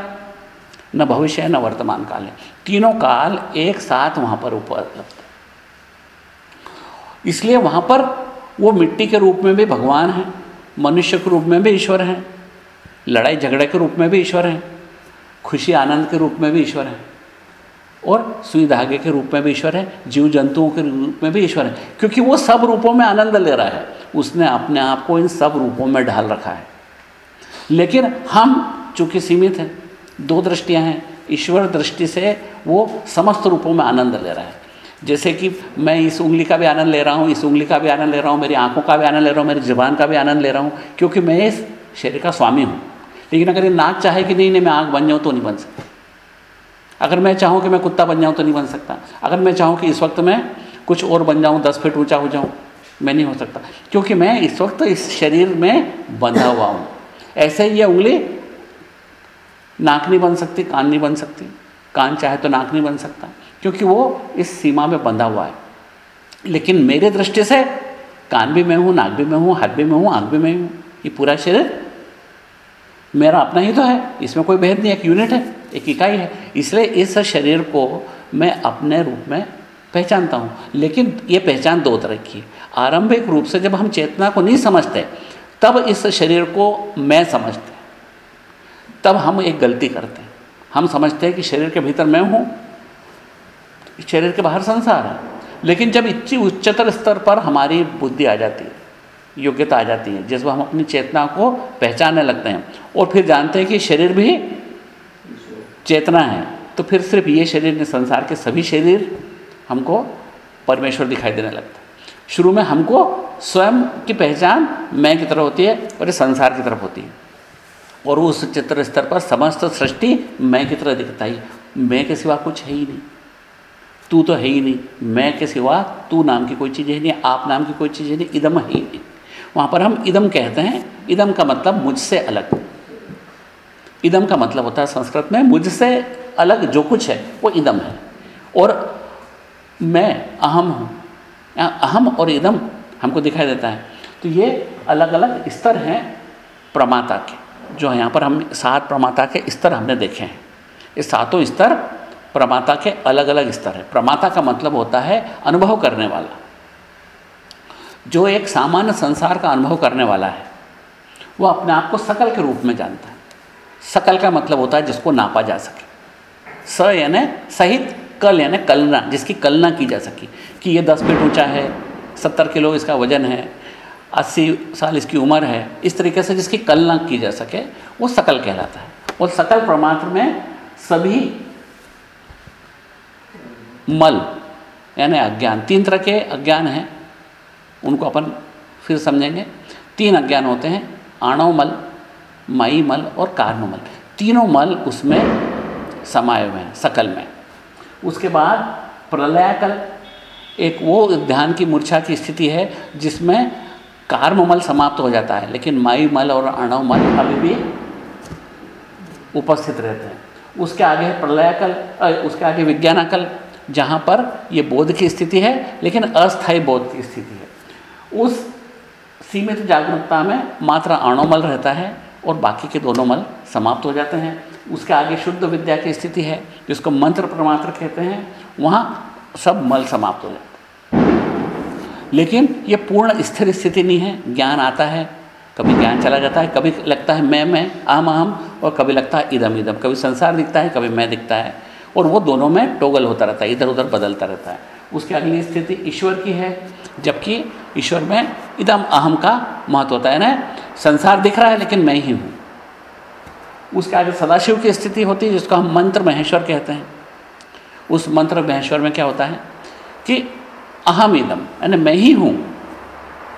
न भविष्य है, न वर्तमान काल है। तीनों काल एक साथ वहाँ पर उपलब्ध है। इसलिए वहाँ पर वो मिट्टी के रूप में भी भगवान है, मनुष्य के रूप में भी ईश्वर हैं, लड़ाई झगड़े के रूप में भी ईश्वर हैं, खुशी आनंद के रूप में भी ईश्वर है, और सुई धागे के रूप में भी ईश्वर है जीव जंतुओं के रूप में भी ईश्वर है, क्योंकि वो सब रूपों में आनंद ले रहा है। उसने अपने आप को इन सब रूपों में ढाल रखा है। लेकिन हम चूँकि सीमित हैं, दो दृष्टियाँ हैं, ईश्वर दृष्टि से वो समस्त रूपों में आनंद ले रहा है। जैसे कि मैं इस उंगली का भी आनंद ले रहा हूँ, इस उंगली का भी आनंद ले रहा हूँ, मेरी आँखों का भी आनंद ले रहा हूँ, मेरी जबान का भी आनंद ले रहा हूँ, क्योंकि मैं इस शरीर का स्वामी हूँ। लेकिन अगर ये नाक चाहे कि नहीं नहीं, मैं आँख बन जाऊँ तो नहीं बन सकता। अगर मैं चाहूँ कि मैं कुत्ता बन जाऊँ तो नहीं बन सकता। अगर मैं चाहूँ कि इस वक्त मैं कुछ और बन जाऊँ, दस फीट ऊँचा हो जाऊँ, मैं नहीं हो सकता। क्योंकि मैं इस वक्त इस शरीर में बंधा हुआ हूँ। ऐसे ही ये उंगली नाक नहीं बन सकती, कान नहीं बन सकती। कान चाहे तो नाक नहीं बन सकता, क्योंकि वो इस सीमा में बंधा हुआ है। लेकिन मेरे दृष्टि से कान भी मैं हूँ, नाक भी मैं हूँ, हाथ भी मैं हूँ, आँख भी मैं हूँ, ये पूरा शरीर मेरा अपना ही तो है। इसमें कोई भेद नहीं, एक यूनिट है, एक इकाई है। इसलिए इस शरीर को मैं अपने रूप में पहचानता हूँ। लेकिन ये पहचान दो तरह की आरंभिक रूप से जब हम चेतना को नहीं समझते तब इस शरीर को मैं समझते तब हम एक गलती करते हैं। हम समझते हैं कि शरीर के भीतर मैं हूँ। शरीर के बाहर संसार है। लेकिन जब इच्छी उच्चतर स्तर पर हमारी बुद्धि आ जाती है, योग्यता आ जाती है जिसमें हम अपनी चेतना को पहचानने लगते हैं, और फिर जानते हैं कि शरीर भी चेतना है तो फिर सिर्फ़ ये शरीर ने संसार के सभी शरीर हमको परमेश्वर दिखाई देने लगता है। शुरू में हमको स्वयं की पहचान मैं की तरफ़ होती है और ये संसार की तरफ़ होती है। और उस चित्र स्तर पर समस्त सृष्टि मैं की तरह दिखता है। मैं के सिवा कुछ है ही नहीं। तू तो है ही नहीं। मैं के सिवा तू नाम की कोई चीज़ है नहीं, आप नाम की कोई चीज़ है नहीं, इदम है ही नहीं। वहाँ पर हम इदम कहते हैं। इदम का मतलब मुझसे अलग। इदम का मतलब होता है संस्कृत में मुझसे अलग जो कुछ है, वो इदम है। और मैं अहम हूँ। अहम और इदम हमको दिखाई देता है। तो ये अलग अलग स्तर हैं प्रमाता के, जो यहाँ पर हम सात प्रमाता के स्तर हमने देखे हैं। ये सातों स्तर प्रमाता के अलग अलग स्तर है। प्रमाता का मतलब होता है अनुभव करने वाला। जो एक सामान्य संसार का अनुभव करने वाला है, वो अपने आप को सकल के रूप में जानता है। सकल का मतलब होता है जिसको नापा जा सके। स यानी सहित कल यानी कलना, जिसकी कलना की जा सके, कि ये दस फीट ऊँचा है सत्तर किलो इसका वज़न है, अस्सी साल इसकी उम्र है, इस तरीके से जिसकी कलना की जा सके, वो सकल कहलाता है। और सकल प्रमात्र में सभी मल, यानी अज्ञान, तीन तरह के अज्ञान हैं, उनको अपन फिर समझेंगे। तीन अज्ञान होते हैं, आणव मल, माई मल और कार्म मल। तीनों मल उसमें समाये हुए हैं, सकल में। उसके बाद प्रलयकल एक वो ध्यान की मूर्छा की स्थिति है जिसमें कार्ममल समाप्त हो जाता है, लेकिन माई मल और अणव मल अभी भी उपस्थित रहते हैं। उसके आगे प्रलयकल उसके आगे विज्ञानकल, जहाँ पर ये बोध की स्थिति है, लेकिन अस्थायी बोध की स्थिति है। उस सीमित जागरूकता में मात्र अणोमल रहता है और बाकी के दोनों मल समाप्त हो जाते हैं। उसके आगे शुद्ध विद्या की स्थिति है, जिसको मंत्र प्रमात्र कहते हैं। वहाँ सब मल समाप्त हो जाते लेकिन ये पूर्ण स्थिर स्थिति नहीं है, ज्ञान आता है, कभी ज्ञान चला जाता है, कभी लगता है मैं मैं अहम अहम और कभी लगता है इदम इदम, कभी संसार दिखता है, कभी मैं दिखता है, और वो दोनों में टोगल होता रहता है इधर उधर बदलता रहता है। उसकी अगली स्थिति ईश्वर की है, जबकि ईश्वर में इदम अहम का महत्व होता है ना, संसार दिख रहा है, लेकिन मैं ही हूँ। उसके आगे सदाशिव की स्थिति होती है, जिसको हम मंत्र महेश्वर कहते हैं। उस मंत्र महेश्वर में क्या होता है कि अहम इदम, यानी मैं ही हूँ।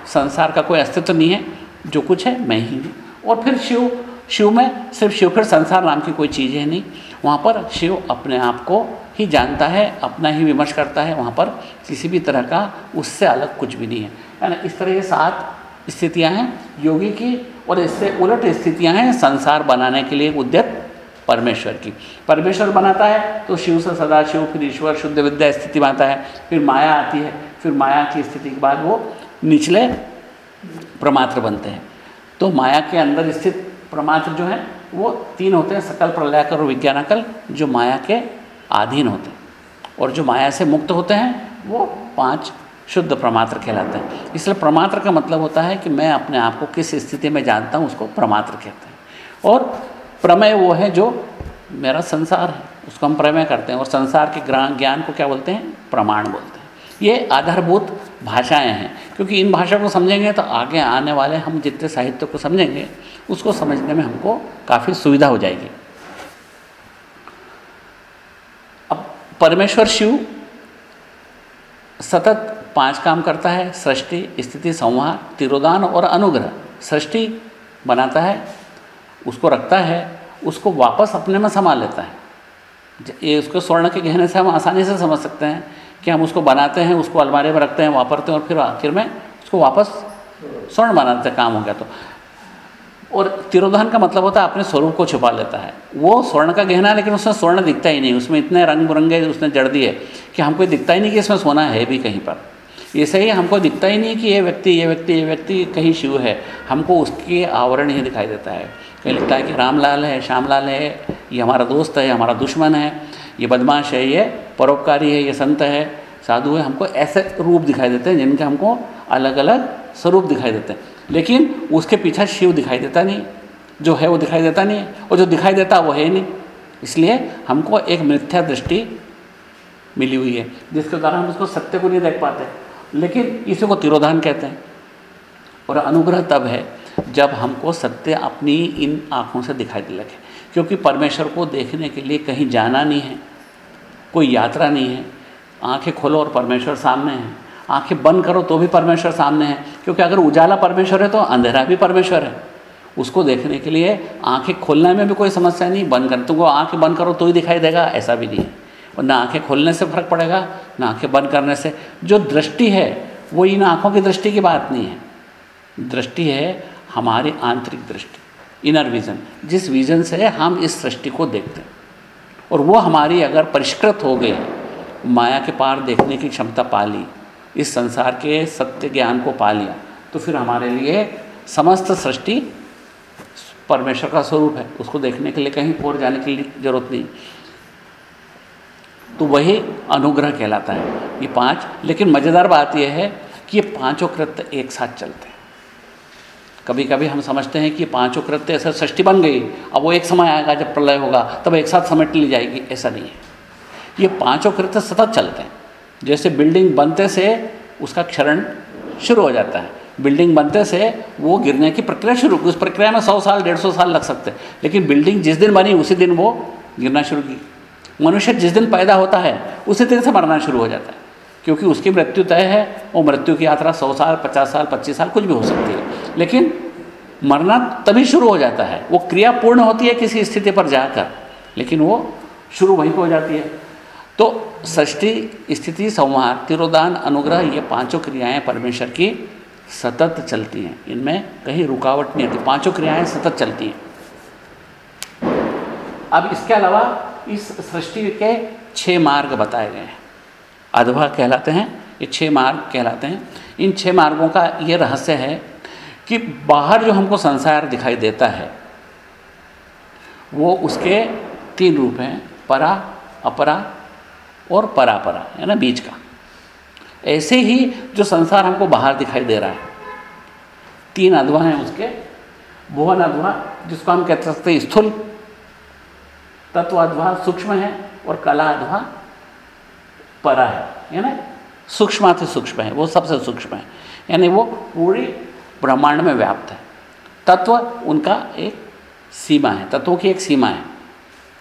संसार का कोई अस्तित्व तो नहीं है, जो कुछ है मैं ही हूँ। और फिर शिव शिव में सिर्फ़ शिव, फिर संसार नाम की कोई चीज़ है नहीं। वहाँ पर शिव अपने आप को ही जानता है, अपना ही विमर्श करता है, वहाँ पर किसी भी तरह का उससे अलग कुछ भी नहीं है। यानी इस तरह ये सात स्थितियाँ हैं योगी की, और इससे उलट स्थितियाँ हैं संसार बनाने के लिए उद्यत परमेश्वर की। परमेश्वर बनाता है तो शिव से सदाशिव, फिर ईश्वर शुद्ध विद्या स्थिति बनाता है, फिर माया आती है, फिर माया की स्थिति के बाद वो निचले प्रमात्र बनते हैं। तो माया के अंदर स्थित प्रमात्र जो है, वो तीन होते हैं, सकल प्रलयाकर और विज्ञानकल, जो माया के अधीन होते हैं। और जो माया से मुक्त होते हैं, वो पाँच शुद्ध प्रमात्र कहलाते हैं। इसलिए प्रमात्र का मतलब होता है कि मैं अपने आप को किस स्थिति में जानता हूँ, उसको प्रमात्र कहते हैं। और प्रमेय वो है जो मेरा संसार है, उसको हम प्रमेय करते हैं और संसार के ज्ञान को क्या बोलते हैं? प्रमाण बोलते हैं। ये आधारभूत भाषाएँ हैं, क्योंकि इन भाषा को समझेंगे तो आगे आने वाले हम जितने साहित्य को समझेंगे, उसको समझने में हमको काफ़ी सुविधा हो जाएगी। अब परमेश्वर शिव सतत पाँच काम करता है, सृष्टि, स्थिति, संहार तिरोदान और अनुग्रह। सृष्टि बनाता है उसको रखता है, उसको वापस अपने में संभाल लेता है। ये उसको स्वर्ण के गहने से हम आसानी से समझ सकते हैं कि हम उसको बनाते हैं, उसको अलमारी में रखते हैं, वापरते हैं और फिर आखिर में उसको वापस स्वर्ण बनाते काम हो गया तो। और तिरोधान का मतलब होता है अपने स्वरूप को छुपा लेता है। वो स्वर्ण का गहना है, लेकिन उसमें स्वर्ण दिखता ही नहीं। उसमें इतने रंग बिरंगे उसने जड़ दिए कि हमको दिखता ही नहीं कि इसमें सोना है भी कहीं पर। ऐसे ही हमको दिखता ही नहीं कि ये व्यक्ति ये व्यक्ति ये व्यक्ति कहीं शिव है। हमको उसके आवरण ही दिखाई देता है। कहीं लगता है कि रामलाल है, श्यामलाल है, ये हमारा दोस्त है, हमारा दुश्मन है, ये बदमाश है, ये परोपकारी है, ये संत है, साधु है, हमको ऐसे रूप दिखाई देते हैं जिनके हमको अलग अलग स्वरूप दिखाई देते हैं। लेकिन उसके पीछे शिव दिखाई देता नहीं, जो है वो दिखाई देता नहीं, और जो दिखाई देता वो है नहीं। इसलिए हमको एक मिथ्या दृष्टि मिली हुई है, जिसके कारण हम उसको सत्य को नहीं देख पाते। लेकिन इसी को तिरोधान कहते हैं, और अनुग्रह तब है जब हमको सत्य अपनी इन आँखों से दिखाई दे लगे। क्योंकि परमेश्वर को देखने के लिए कहीं जाना नहीं है, कोई यात्रा नहीं है। आँखें खोलो और परमेश्वर सामने है। आँखें बंद करो तो भी परमेश्वर सामने है। क्योंकि अगर उजाला परमेश्वर है तो अंधेरा भी परमेश्वर है। उसको देखने के लिए आँखें खोलने में भी कोई समस्या नहीं। बंद कर, तुमको आँखें बंद करो तो ही दिखाई देगा, ऐसा भी नहीं है। और ना आँखें खोलने से फ़र्क पड़ेगा, ना आँखें बंद करने से। जो दृष्टि है, वो इन आँखों की दृष्टि की बात नहीं है। दृष्टि है हमारी आंतरिक दृष्टि इनर विज़न जिस विज़न से हम इस सृष्टि को देखते हैं। और वो हमारी अगर परिष्कृत हो गई, माया के पार देखने की क्षमता पा ली, इस संसार के सत्य ज्ञान को पा लिया तो फिर हमारे लिए समस्त सृष्टि परमेश्वर का स्वरूप है। उसको देखने के लिए कहीं और जाने की ज़रूरत नहीं। तो वही अनुग्रह कहलाता है। ये पाँच, लेकिन मज़ेदार बात यह है कि ये पाँचों कृत्य एक साथ चलते हैं। कभी कभी हम समझते हैं कि पाँचों कृत्य ऐसा सृष्टि बन गई, अब वो एक समय आएगा जब प्रलय होगा, तब एक साथ समेट ली जाएगी, ऐसा नहीं है। ये पाँचों कृत्य सतत चलते हैं। जैसे बिल्डिंग बनते से उसका क्षरण शुरू हो जाता है। बिल्डिंग बनते से वो गिरने की प्रक्रिया शुरू, उस प्रक्रिया में सौ साल, डेढ़ सौ साल लग सकते हैं। लेकिन बिल्डिंग जिस दिन बनी, उसी दिन वो गिरना शुरू की। मनुष्य जिस दिन पैदा होता है, उसी दिन से मरना शुरू हो जाता है। क्योंकि उसकी मृत्यु तय है, और मृत्यु की यात्रा सौ साल, पचास साल, पच्चीस साल कुछ भी हो सकती है। लेकिन मरना तभी शुरू हो जाता है। वो क्रिया पूर्ण होती है किसी स्थिति पर जाकर, लेकिन वो शुरू वहीं पर हो जाती है। तो सृष्टि, स्थिति, संहार तिरोदान अनुग्रह, ये पाँचों क्रियाएँ परमेश्वर की सतत चलती हैं। इनमें कहीं रुकावट नहीं आती। पाँचों क्रियाएँ सतत चलती हैं। अब इसके अलावा इस सृष्टि के छह मार्ग बताए गए हैं। अधवा कहलाते हैं, ये छह मार्ग कहलाते हैं। इन छह मार्गों का ये रहस्य है कि बाहर जो हमको संसार दिखाई देता है, वो उसके तीन रूप हैं, परा, अपरा और परापरा है ना बीच का। ऐसे ही जो संसार हमको बाहर दिखाई दे रहा है, तीन अधवा हैं उसके भुवन अधवा, जिसको हम कह सकते हैं स्थूल, तत्व अधवा सूक्ष्म है और कला अधवा परा है है ना सूक्ष्म से सूक्ष्म है, वो सबसे सूक्ष्म है, यानी वो पूरी ब्रह्मांड में व्याप्त है। तत्व उनका एक सीमा है, तत्वों की एक सीमा है।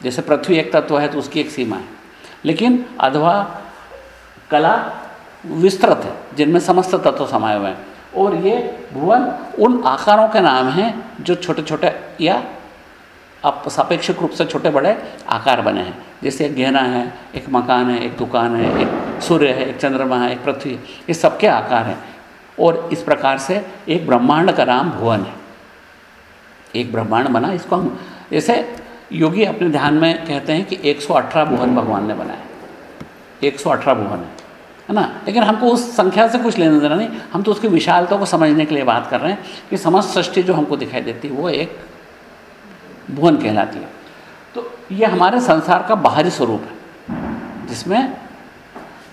जैसे पृथ्वी एक तत्व है तो उसकी एक सीमा है। लेकिन अधवा कला विस्तृत है, जिनमें समस्त तत्व समाये हुए हैं। और ये भुवन उन आकारों के नाम हैं, जो छोटे छोटे या अब सापेक्षिक रूप से छोटे बड़े आकार बने हैं। जैसे एक गहना है, एक मकान है, एक दुकान है, एक सूर्य है, एक चंद्रमा है, एक पृथ्वी है। ये सबके आकार हैं। और इस प्रकार से एक ब्रह्मांड का नाम भुवन है। एक ब्रह्मांड बना, इसको हम जैसे योगी अपने ध्यान में कहते हैं कि 118 भुवन भगवान ने बनाए 118 भुवन है है ना? लेकिन हमको उस संख्या से कुछ लेना देना नहीं। हम तो उसकी विशालता को समझने के लिए बात कर रहे हैं कि समस्त सृष्टि जो हमको दिखाई देती है, वो एक भुवन कहलाती है। तो ये हमारे संसार का बाहरी स्वरूप है, जिसमें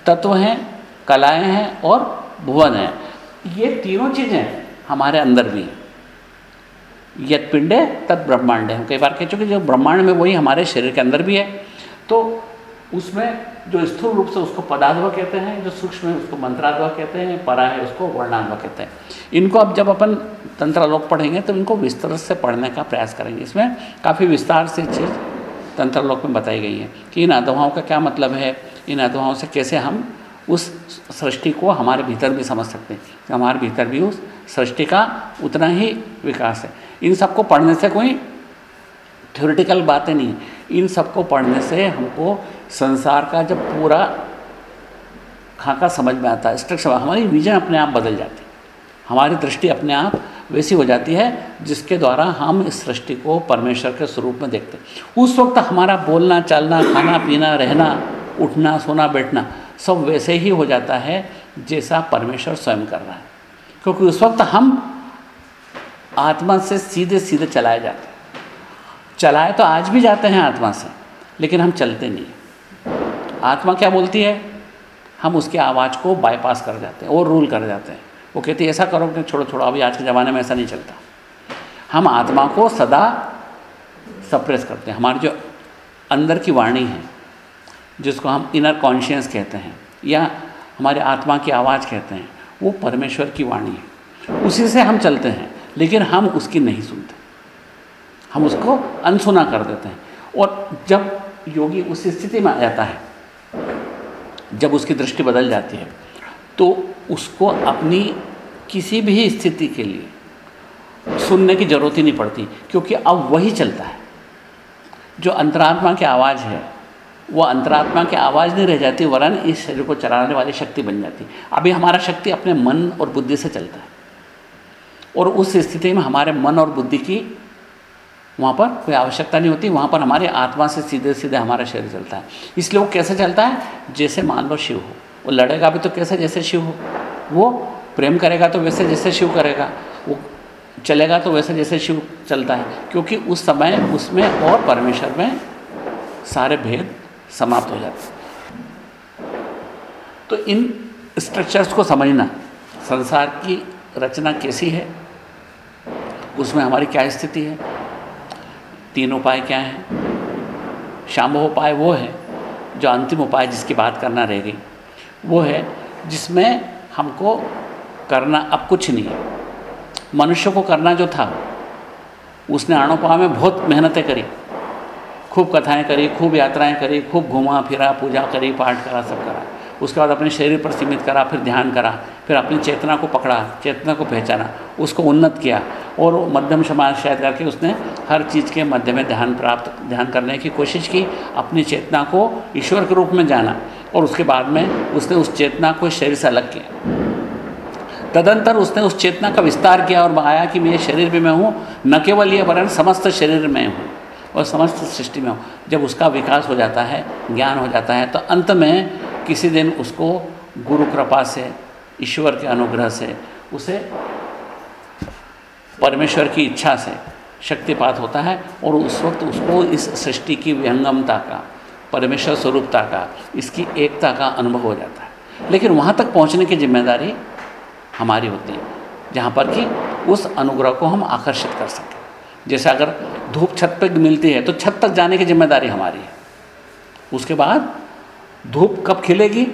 तत्व हैं, कलाएँ हैं और भुवन है। ये तीनों चीज़ें हमारे अंदर भी हैं। यद पिंडे तद ब्रह्मांड है। कई बार कह चुके जो ब्रह्मांड में वही हमारे शरीर के अंदर भी है। तो उसमें जो स्थूल रूप से उसको पदाध्व कहते हैं, जो सूक्ष्म है उसको मंत्राध्व कहते हैं परा है उसको वर्णाध्व कहते हैं। इनको अब जब अपन तंत्रालोक पढ़ेंगे तो इनको विस्तार से पढ़ने का प्रयास करेंगे। इसमें काफ़ी विस्तार से चीज़ तंत्रालोक में बताई गई है कि इन अधवाओं का क्या मतलब है, इन अधवाओं से कैसे हम उस सृष्टि को हमारे भीतर भी समझ सकते हैं। कि हमारे भीतर भी उस सृष्टि का उतना ही विकास है। इन सबको पढ़ने से कोई थ्योरिटिकल बातें नहीं इन सबको पढ़ने से हमको संसार का जब पूरा खाका समझ में आता है स्ट्रक्चर हमारी विजन अपने आप बदल जाती है। हमारी दृष्टि अपने आप वैसी हो जाती है, जिसके द्वारा हम इस सृष्टि को परमेश्वर के स्वरूप में देखते हैं। उस वक्त हमारा बोलना, चलना, खाना, पीना, रहना, उठना, सोना, बैठना सब वैसे ही हो जाता है जैसा परमेश्वर स्वयं कर रहा है। क्योंकि उस वक्त हम आत्मा से सीधे सीधे चलाए जाते हैं। चलाए तो आज भी जाते हैं आत्मा से, लेकिन हम चलते नहीं आत्मा क्या बोलती है? हम उसकी आवाज़ को बाईपास कर जाते हैं और रूल कर जाते हैं। वो कहती है, ऐसा करो कि छोड़ो छोड़ो, अभी आज के ज़माने में ऐसा नहीं चलता। हम आत्मा को सदा सप्रेस करते हैं। हमारी जो अंदर की वाणी है जिसको हम इनर कॉन्शियस कहते हैं, या हमारे आत्मा की आवाज़ कहते हैं, वो परमेश्वर की वाणी है। उसी से हम चलते हैं, लेकिन हम उसकी नहीं सुनते। हम उसको अनसुना कर देते हैं। और जब योगी उस स्थिति में आ जाता है, जब उसकी दृष्टि बदल जाती है तो उसको अपनी किसी भी स्थिति के लिए सुनने की ज़रूरत ही नहीं पड़ती, क्योंकि अब वही चलता है। जो अंतरात्मा की आवाज़ है वो अंतरात्मा की आवाज़ नहीं रह जाती, वरन इस शरीर को चलाने वाली शक्ति बन जाती। अभी हमारा शक्ति अपने मन और बुद्धि से चलता है। और उस स्थिति में हमारे मन और बुद्धि की वहाँ पर कोई आवश्यकता नहीं होती, वहाँ पर हमारे आत्मा से सीधे सीधे हमारा शरीर चलता है। इसलिए वो कैसे चलता है? जैसे मान लो शिव हो। वो लड़ेगा भी तो कैसे जैसे शिव हो। वो प्रेम करेगा तो वैसे जैसे शिव करेगा। वो चलेगा तो वैसे जैसे शिव चलता है। क्योंकि उस समय उसमें और परमेश्वर में सारे भेद समाप्त हो जाते तो इन स्ट्रक्चर्स को समझना, संसार की रचना कैसी है, उसमें हमारी क्या स्थिति है, तीन उपाय क्या हैं शाम्भव उपाय वो है, जो अंतिम उपाय जिसकी बात करना रह गई, वो है जिसमें हमको करना अब कुछ नहीं है। मनुष्य को करना जो था, उसने अणुपा में बहुत मेहनतें करी। खूब कथाएँ करी, खूब यात्राएँ करी, खूब घुमा, फिरा, पूजा करी, पाठ करा, सब करा। उसके बाद अपने शरीर पर सीमित करा, फिर ध्यान करा, फिर अपनी चेतना को पकड़ा, चेतना को पहचाना, उसको उन्नत किया। और मध्यम समाज शायद करके उसने हर चीज़ के मध्य में ध्यान प्राप्त, ध्यान करने की कोशिश की, अपनी चेतना को ईश्वर के रूप में जाना। और उसके बाद में उसने उस चेतना को शरीर से अलग किया। तदंतर उसने उस चेतना का विस्तार किया और बताया कि मैं शरीर में मैं हूँ, न केवल ये वरण समस्त शरीर में हूँ। और समस्त सृष्टि में हो। जब उसका विकास हो जाता है, ज्ञान हो जाता है तो अंत में किसी दिन उसको गुरु कृपा से, ईश्वर के अनुग्रह से, उसे परमेश्वर की इच्छा से शक्तिपात होता है और उस वक्त उसको इस सृष्टि की विहंगमता का, परमेश्वर स्वरूपता का, इसकी एकता का अनुभव हो जाता है। लेकिन वहाँ तक पहुँचने की ज़िम्मेदारी हमारी होती है, जहाँ पर कि उस अनुग्रह को हम आकर्षित कर सकें। जैसे अगर धूप छत पर मिलती है तो छत तक जाने की ज़िम्मेदारी हमारी है। उसके बाद धूप कब खिलेगी,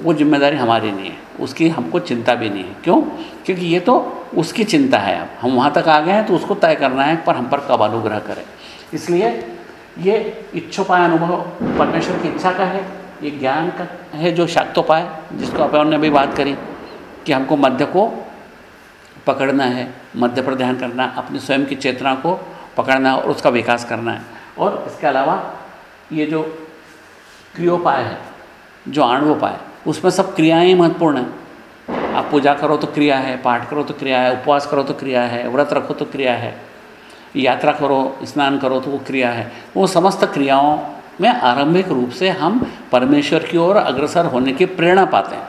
वो ज़िम्मेदारी हमारी नहीं है। उसकी हमको चिंता भी नहीं है। क्यों? क्योंकि ये तो उसकी चिंता है अब। हम वहाँ तक आ गए हैं तो उसको तय करना है, पर हम पर कब अनुग्रह करें। इसलिए ये इच्छोपाय अनुभव परमेश्वर की इच्छा का है, ये ज्ञान का है जो शाक्तोपाय, जिसको अपन ने भी बात करी, कि हमको मध्य को पकड़ना है, मध्य पर ध्यान करना, अपने स्वयं की चेतना को पकड़ना और उसका विकास करना है। और इसके अलावा ये जो क्रियोपाय है, जो आणवोपाय, उसमें सब क्रियाएँ महत्वपूर्ण हैं। आप पूजा करो तो क्रिया है, पाठ करो तो क्रिया है, उपवास करो तो क्रिया है, व्रत रखो तो क्रिया है, यात्रा करो, स्नान करो तो वो क्रिया है। वो समस्त क्रियाओं में आरंभिक रूप से हम परमेश्वर की ओर अग्रसर होने की प्रेरणा पाते हैं।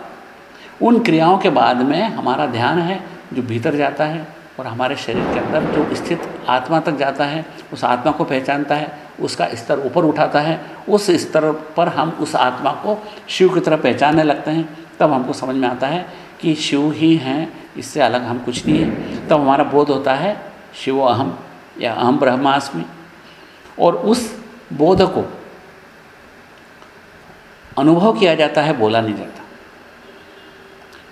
उन क्रियाओं के बाद में हमारा ध्यान है जो भीतर जाता है और हमारे शरीर के अंदर जो स्थित आत्मा तक जाता है, उस आत्मा को पहचानता है, उसका स्तर ऊपर उठाता है, उस स्तर पर हम उस आत्मा को शिव की तरह पहचानने लगते हैं। तब हमको समझ में आता है कि शिव ही हैं, इससे अलग हम कुछ नहीं है। तब हमारा बोध होता है, शिव अहम या अहम ब्रह्मास्मि और उस बोध को अनुभव किया जाता है, बोला नहीं जाता।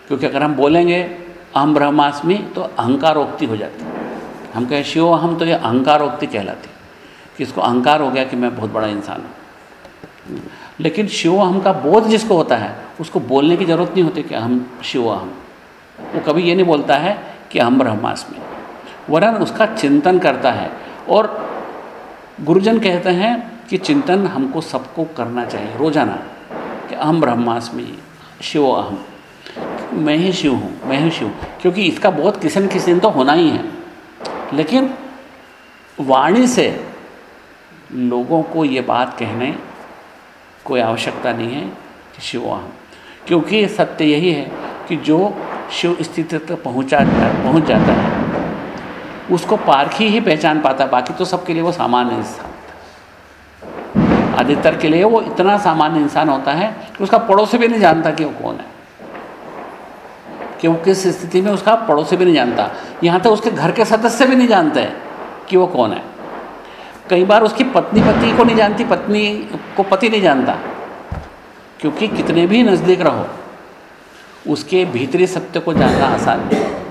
क्योंकि अगर हम बोलेंगे अहम ब्रह्मास्मि तो अहंकारोक्ति हो जाती। हम कहें, शिव, हम तो ये अहंकारोक्ति कहलाती कि इसको अहंकार हो गया कि मैं बहुत बड़ा इंसान हूँ? लेकिन शिव हम का बोध जिसको होता है, उसको बोलने की ज़रूरत नहीं होती कि हम शिव हम वो कभी ये नहीं बोलता है कि हम ब्रह्मास्मि। वरन उसका चिंतन करता है। और गुरुजन कहते हैं कि चिंतन हमको सबको करना चाहिए, रोज़ाना, कि अहम ब्रह्मास्मि, शिव अहम। मैं ही शिव हूँ, मैं ही शिव। क्योंकि इसका बहुत किसन न किसी दिन तो होना ही है। लेकिन वाणी से लोगों को ये बात कहने कोई आवश्यकता नहीं है कि शिव अहम क्योंकि सत्य यही है कि जो शिव स्थिति तक पहुँचा, पहुँच जाता है, उसको पारखी ही पहचान पाता। बाकी तो सबके लिए वो सामान्य इंसान अधिकतर के लिए वो इतना सामान्य इंसान होता है कि उसका पड़ोसी भी नहीं जानता कि वो कौन है। कि वो किस स्थिति में उसका पड़ोसी भी नहीं जानता। यहाँ तक उसके घर के सदस्य भी नहीं जानते कि वो कौन है। कई बार उसकी पत्नी पति को नहीं जानती, पत्नी को पति नहीं जानता। क्योंकि कितने भी नज़दीक रहो, उसके भीतरी सत्य को जानना आसान है।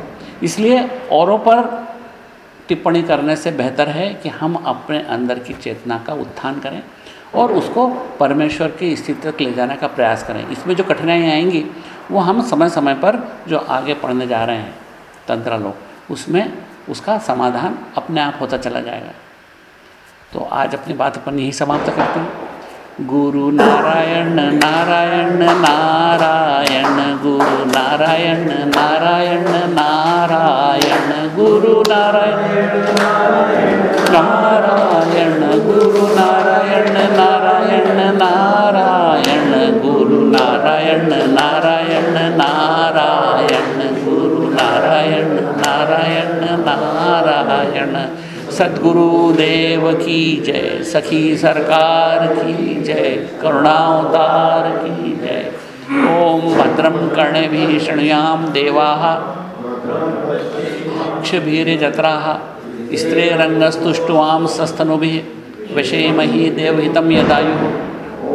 इसलिए औरों पर टिप्पणी करने से बेहतर है कि हम अपने अंदर की चेतना का उत्थान करें और उसको परमेश्वर की स्थिति तक ले जाने का प्रयास करें। इसमें जो कठिनाइयाँ आएँगी वो हम समय समय पर जो आगे पढ़ने जा रहे हैं तंत्र लोग उसमें उसका समाधान अपने आप होता चला जाएगा। तो आज अपनी बात अपन यही समाप्त करते हैं। गुरु नारायण नारायण नारायण, गुरु नारायण नारायण नारायण, गुरु नारायण नारायण, गुरु नारायण नारायण नारायण, गुरु नारायण नारायण नारायण नारायण नारायण। सदगुरु देव की जय, सखी सरकार की जय, करुणावतार की जय। ओम भद्रम कर्णे शृणुयाम देवाः। क्षभीर्यजत्राः स्त्रीरङ्गस्तुष्ट्वां सस्तनुभिः। वशेमहि देवहितं यदायुः।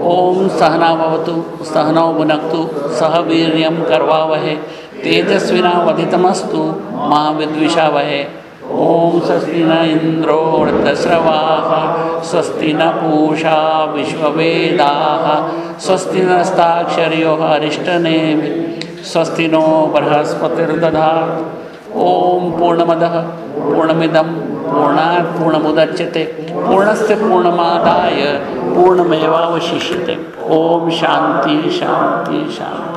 ॐ सहनावतु सहनौ भुनक्तु, सह वीर्यं कर्वावहे। तेजस्विनावधितमस्तु मा विद्विषावहे। ॐ स्वस्ति न इन्द्रो वृद्धस्रवाः स्वस्ति न पूषा विश्ववेदाः, स्वस्ति नस्ताक्षर्यो अरिष्टनेमि स्वस्ति नो बृहस्पतिर्दधात् ॐ पूर्णमदः, पूर्णमिदं पूर्णात् पूर्णमुदच्यते पूर्णस्य पूर्णमादाय, पूर्णमेवावशिष्यते। ॐ शान्ति शान्ति शान्ति।